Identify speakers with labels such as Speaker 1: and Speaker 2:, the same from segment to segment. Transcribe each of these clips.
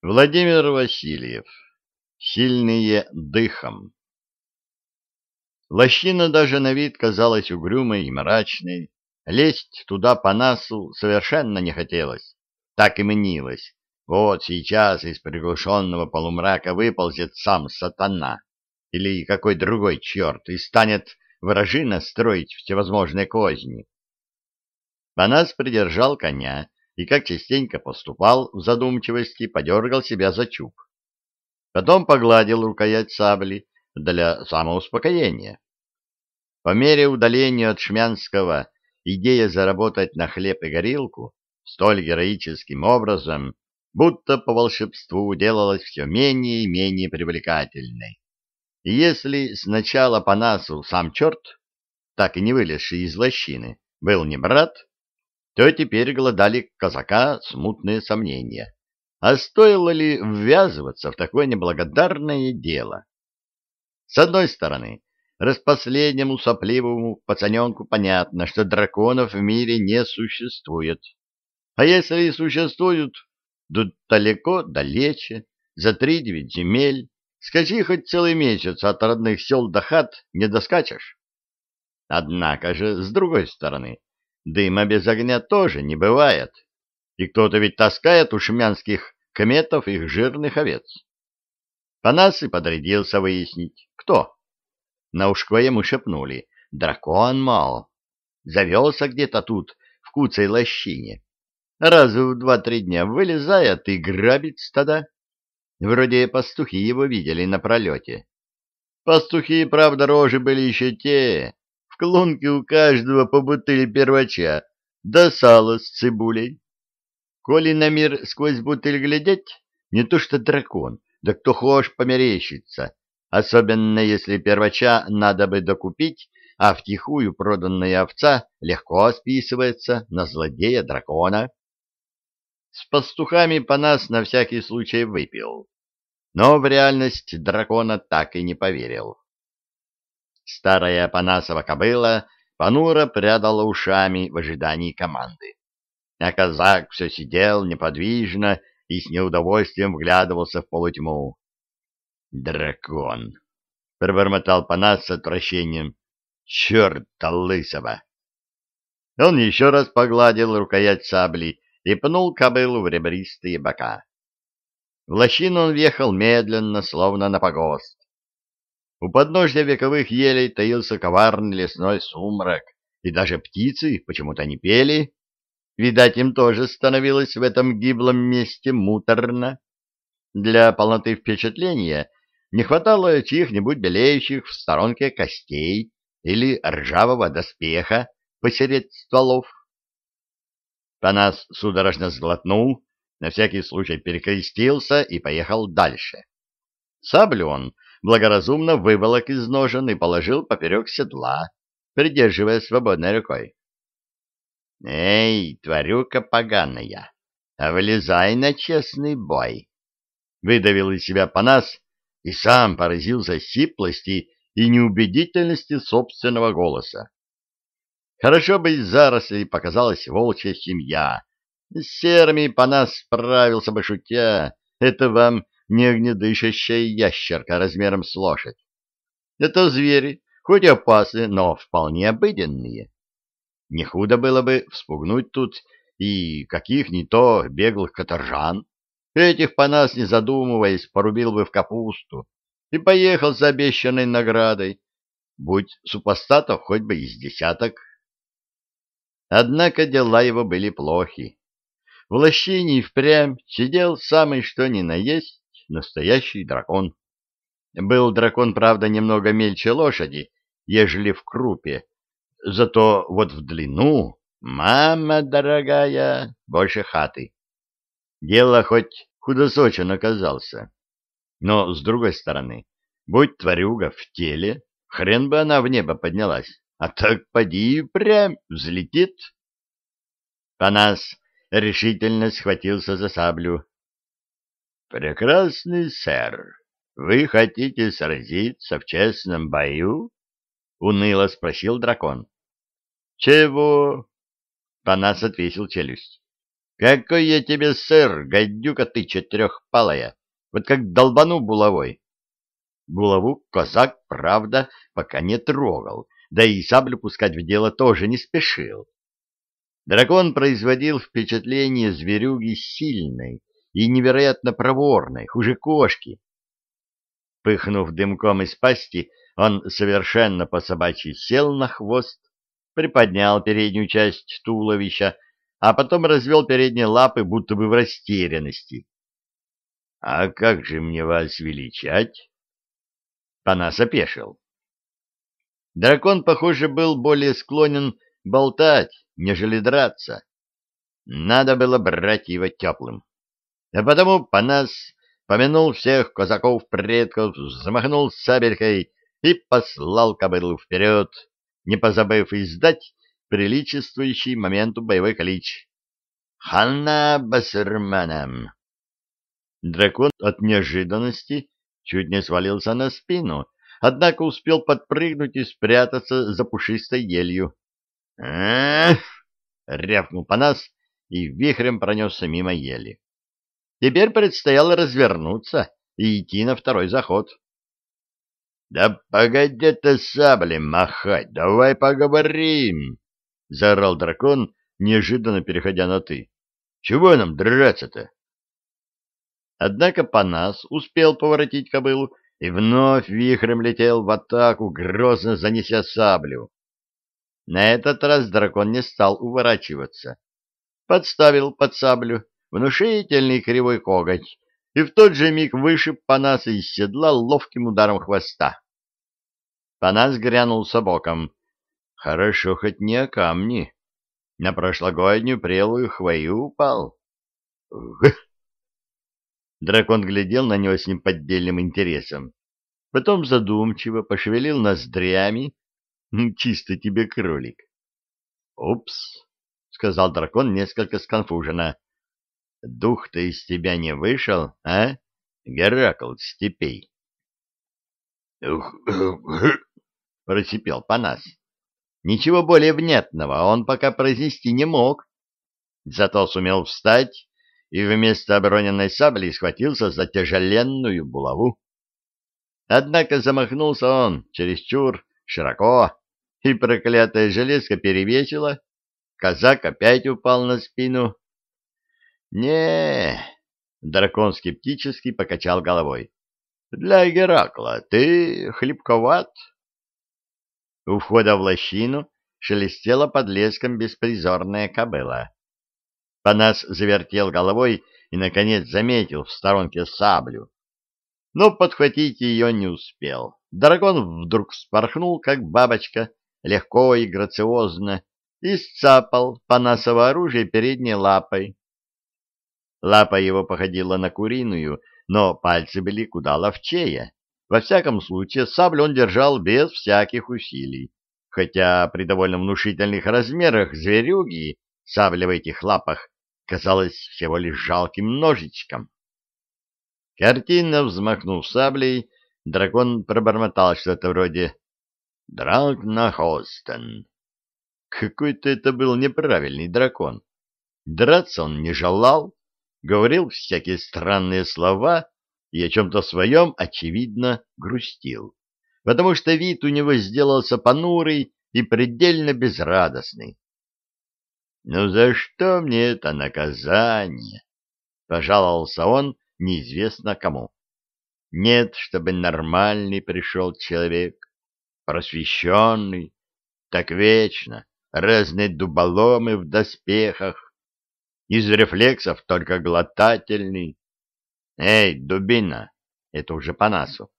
Speaker 1: Владимир Васильев. Сильные дыхом. Лощина даже на вид казалась угрюмой и мрачной. Лезть туда по носу совершенно не хотелось. Так и мнилось. Вот сейчас из приглушенного полумрака выползет сам сатана или какой другой черт и станет вражина строить всевозможные козни. Панас придержал коня и, как частенько поступал в задумчивости, подергал себя за чуб. Потом погладил рукоять сабли для самоуспокоения. По мере удаления от Шмянского идея заработать на хлеб и горилку столь героическим образом, будто по волшебству делалась все менее и менее привлекательной. И если сначала по насу сам черт, так и не вылезший из лощины, был не брат, то теперь голодали казака смутные сомнения. А стоило ли ввязываться в такое неблагодарное дело? С одной стороны, распоследнему сопливому пацаненку понятно, что драконов в мире не существует. А если и существуют, то далеко, далече, за три девять земель, скачи хоть целый месяц от родных сел до хат не доскачешь. Однако же, с другой стороны, Дыма без огня тоже не бывает. И кто-то ведь таскает у шмянских кометов их жирных овец. Панас и подрядился выяснить, кто. На ушко ему шепнули. Дракон, мол, завелся где-то тут, в куцей лощине. Раз в два-три дня вылезает и грабит стада. Вроде пастухи его видели на пролете. Пастухи, правда, рожи были еще те, клунке у каждого по бутыли первача, да сало с цибулей. Коли на мир сквозь бутыль глядеть, не то что дракон, да кто хошь померещится, особенно если первача надо бы докупить, а втихую проданная овца легко списывается на злодея дракона. С пастухами по нас на всякий случай выпил, но в реальность дракона так и не поверил. Старая Панасова кобыла понуро прядала ушами в ожидании команды. А казак все сидел неподвижно и с неудовольствием вглядывался в полутьму. «Дракон!» — пробормотал Панас с отвращением. «Черта лысого!» Он еще раз погладил рукоять сабли и пнул кобылу в ребристые бока. В лощину он въехал медленно, словно на погост. У подножья вековых елей таился коварный лесной сумрак, и даже птицы почему-то не пели. Видать, им тоже становилось в этом гиблом месте муторно. Для полноты впечатления не хватало чьих-нибудь белеющих в сторонке костей или ржавого доспеха посередь стволов. Панас судорожно сглотнул, на всякий случай перекрестился и поехал дальше. Саблю он благоразумно выволок из ножен и положил поперек седла, придерживая свободной рукой. — Эй, тварюка поганая, вылезай на честный бой! — выдавил из себя Панас и сам поразился сиплости и неубедительности собственного голоса. Хорошо бы из зарослей показалась волчья семья. С серыми Панас справился бы шутя. Это вам не огнедышащая ящерка размером с лошадь. Это звери, хоть и опасные, но вполне обыденные. Не худо было бы вспугнуть тут и каких не то беглых каторжан. Этих по нас не задумываясь порубил бы в капусту и поехал за обещанной наградой. Будь супостатов хоть бы из десяток. Однако дела его были плохи. В лощине впрямь сидел самый что ни на есть настоящий дракон. Был дракон, правда, немного мельче лошади, ежели в крупе, зато вот в длину, мама дорогая, больше хаты. Дело хоть худосочен оказался, но, с другой стороны, будь тварюга в теле, хрен бы она в небо поднялась, а так поди прям взлетит. Панас решительно схватился за саблю, «Прекрасный сэр, вы хотите сразиться в честном бою?» — уныло спросил дракон. «Чего?» — Панас отвесил челюсть. Какой я тебе сыр, гадюка ты четырехпалая, вот как долбану булавой. Булаву казак, правда, пока не трогал, да и саблю пускать в дело тоже не спешил. Дракон производил впечатление зверюги сильной и невероятно проворной, хуже кошки. Пыхнув дымком из пасти, он совершенно по-собачьи сел на хвост, приподнял переднюю часть туловища, а потом развел передние лапы, будто бы в растерянности. — А как же мне вас величать? Панас опешил. Дракон, похоже, был более склонен болтать, нежели драться. Надо было брать его теплым. А потому Панас помянул всех казаков-предков, замахнул сабелькой и послал кобылу вперед, не позабыв издать приличествующий моменту боевой клич. «Хана басурманам!» Дракон от неожиданности чуть не свалился на спину, однако успел подпрыгнуть и спрятаться за пушистой елью. «Эх!» — рявкнул по нас и вихрем пронесся мимо ели. Теперь предстояло развернуться и идти на второй заход. — Да погоди ты саблем махать, давай поговорим! — заорал дракон, неожиданно переходя на «ты». — Чего нам драться-то? Однако Панас успел поворотить кобылу и вновь вихрем летел в атаку, грозно занеся саблю. На этот раз дракон не стал уворачиваться. Подставил под саблю внушительный кривой коготь и в тот же миг вышиб Панаса из седла ловким ударом хвоста. Панас грянул собоком. Хорошо хоть не о камни. На прошлогоднюю прелую хвою упал. Дракон глядел на него с неподдельным интересом. Потом задумчиво пошевелил ноздрями. Чисто тебе кролик. «Упс», — сказал дракон несколько сконфуженно. «Дух-то из тебя не вышел, а, Геракл степей?» «Ух, — просипел Панас. Ничего более внятного он пока произнести не мог. Зато сумел встать и вместо обороненной сабли схватился за тяжеленную булаву. Однако замахнулся он чересчур широко, и проклятая железка перевесила. Казак опять упал на спину. Не дракон скептически покачал головой. «Для Геракла ты хлебковат». У входа в лощину шелестела под леском беспризорная кобыла. Панас завертел головой и, наконец, заметил в сторонке саблю. Но подхватить ее не успел. Дракон вдруг вспорхнул, как бабочка, легко и грациозно, и сцапал Панасово оружие передней лапой. Лапа его походила на куриную, но пальцы были куда ловчее. Во всяком случае, саблю он держал без всяких усилий, хотя при довольно внушительных размерах зверюги сабля в этих лапах казалась всего лишь жалким ножичком. Картинно взмахнув саблей, дракон пробормотал что-то вроде «Драгнахостен». Какой-то это был неправильный дракон. Драться он не желал, говорил всякие странные слова и о чем-то своем, очевидно, грустил, потому что вид у него сделался понурый и предельно безрадостный. «Ну за что мне это наказание?» — пожаловался он неизвестно кому. «Нет, чтобы нормальный пришел человек, просвещенный, так вечно, разные дуболомы в доспехах, из рефлексов только глотательный. Эй, дубина, это уже по насу.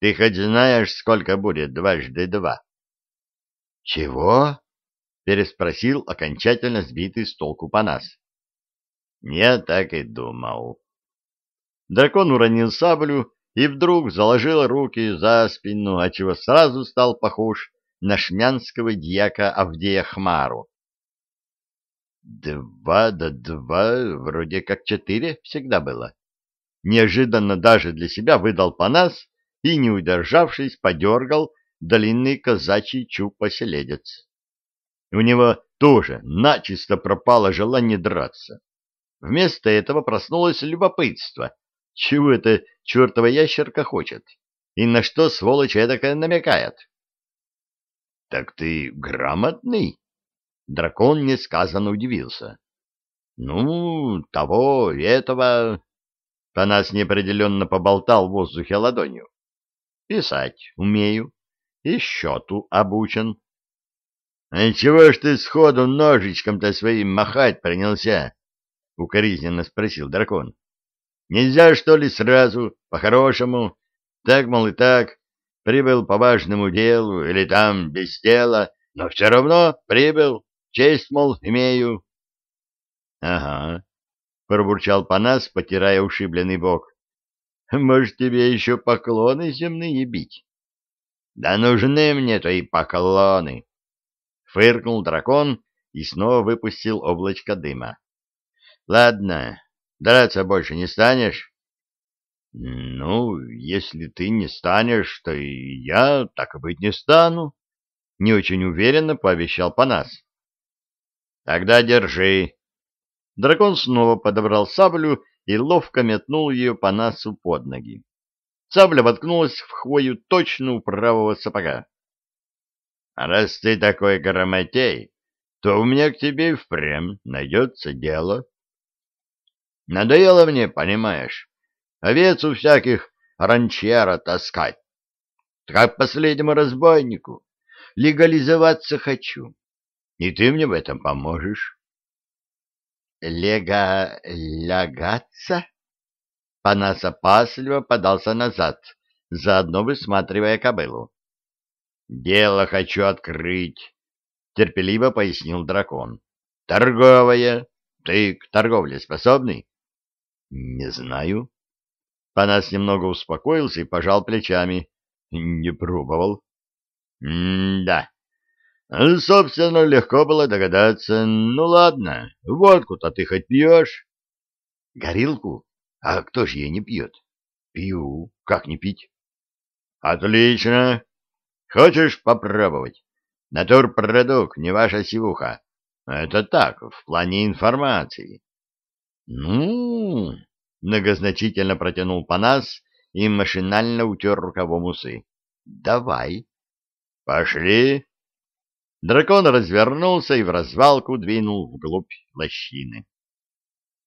Speaker 1: Ты хоть знаешь, сколько будет дважды два? Чего? переспросил окончательно сбитый с толку Панас. Я так и думал. Дракон уронил саблю и вдруг заложил руки за спину, отчего сразу стал похож на шмянского дьяка Авдея Хмару. Два да два, вроде как четыре всегда было. Неожиданно даже для себя выдал Панас и, не удержавшись, подергал длинный казачий чуб-поселедец. У него тоже начисто пропало желание драться. Вместо этого проснулось любопытство. Чего это чертова ящерка хочет? И на что сволочь эдакая намекает? — Так ты грамотный? Дракон несказанно удивился. — Ну, того, этого... Панас неопределенно поболтал в воздухе ладонью. — Писать умею. И счету обучен. — А чего ж ты сходу ножичком-то своим махать принялся? — укоризненно спросил дракон. — Нельзя, что ли, сразу, по-хорошему? Так, мол, и так, прибыл по важному делу, или там без дела, но все равно прибыл, честь, мол, имею. — Ага, — пробурчал Панас, потирая ушибленный бок. — Может, тебе еще поклоны земные бить? — Да нужны мне твои поклоны! — фыркнул дракон и снова выпустил облачко дыма. — Ладно, драться больше не станешь? — Ну, если ты не станешь, то и я, так и быть, не стану, — не очень уверенно пообещал Панас. — Тогда держи, Дракон снова подобрал саблю и ловко метнул ее по носу под ноги. Сабля воткнулась в хвою точно у правого сапога. — Раз ты такой грамотей, то у меня к тебе впрямь найдется дело. Надоело мне, понимаешь, овец у всяких ранчера таскать. Как последнему разбойнику. Легализоваться хочу. И ты мне в этом поможешь. Лега-лягаться? Панас опасливо подался назад, заодно высматривая кобылу. «Дело хочу открыть», — терпеливо пояснил дракон. «Торговая. Ты к торговле способный?» «Не знаю». Панас немного успокоился и пожал плечами. «Не пробовал». «М-да. Собственно, легко было догадаться. Ну, ладно, водку-то ты хоть пьешь? Горилку? А кто ж ее не пьет? Пью. Как не пить? Отлично. Хочешь попробовать? Натурпродукт, не ваша сивуха. Это так, в плане информации. Ну, многозначительно протянул Панас и машинально утер рукавом усы. Давай. Пошли. Дракон развернулся и в развалку двинул вглубь лощины.